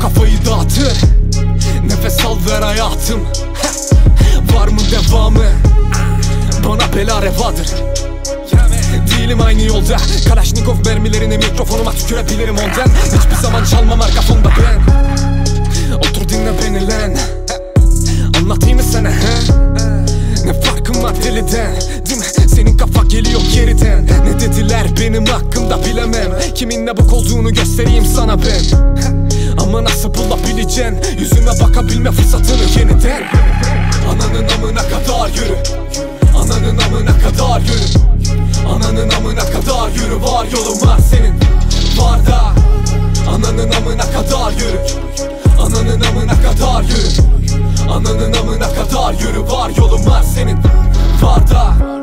Kafayı dağıtır Nefes al ver hayatım. Var mı devamı? Bana bela revadır. Değilim aynı yolda. Kalaşnikov mermilerini mikrofonuma tükürebilirim ondan. Hiçbir zaman çalmam arka fonda ben. Otur dinle beni lan. Anlatayım mı sana he? Ne farkım var deliden Değil mi? Senin kafa geliyor geriden. Ne dediler benim hakkımda bilemem. Kimin ne bok olduğunu göstereyim sana ben. Ama nasıl bulabileceksin Yüzüme bakabilme fırsatını yeniden. Ananın amına kadar yürü. Ananın amına kadar yürü. Ananın amına kadar yürü. Var yolun var senin. Var da. Ananın amına kadar yürü. Ananın amına kadar yürü. Ananın amına kadar yürü. Var yolun var senin. Var da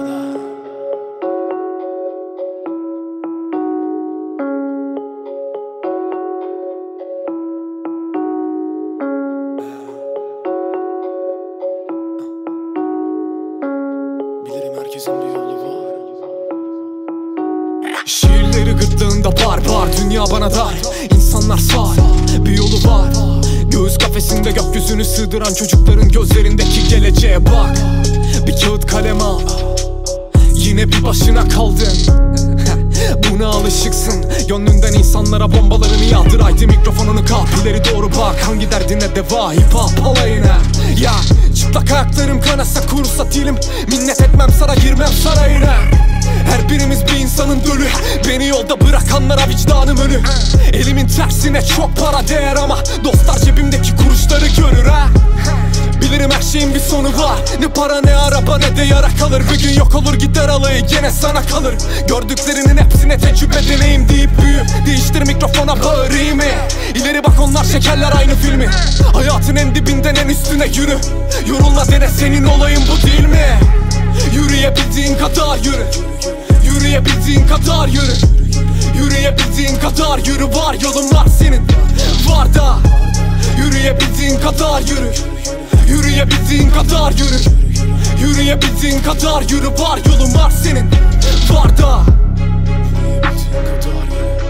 Şiirleri gırtlağında bar bar Dünya bana dar. İnsanlar sağ Bir yolu var. Göğüs kafesinde gökyüzünü sığdıran çocukların gözlerindeki geleceğe bak. Bir kağıt kalem al. Yine bir başına kaldın. Buna alışıksın. Gönlünden insanlara bombalarını yağdır. Haydi mikrofonunu kap. İleri doğru bak. Hangi derdine deva? Hip hop alayına Ya çıplak ayaklarım kanasa kurusa dilim. Minnet etmem sana girmem sarayına her birimiz bir insanın dölü Beni yolda bırakanlara vicdanım ölü. Elimin tersine çok para değer ama Dostlar cebimdeki kuruşları görür ha şeyin bir sonu var. Ne para ne araba ne de yara kalır. Bir gün yok olur gider alayı gene sana kalır. Gördüklerinin hepsine tecrübe deneyim deyip büyü. Değiştir mikrofona bağırayım mı? İleri bak onlar şekerler aynı filmi. Hayatın en dibinden en üstüne yürü. Yorulma dene senin olayın bu değil mi? Yürüyebildiğin kadar yürü. Yürüyebildiğin kadar yürü. Yürüyebildiğin kadar yürü Var yolun var senin. Var da. Yürüyebildiğin kadar yürü Yürüyebildiğin kadar yürü. Yürüyebildiğin kadar yürü. Var yolun var senin. Var da. Yürüyebildiğin kadar yürü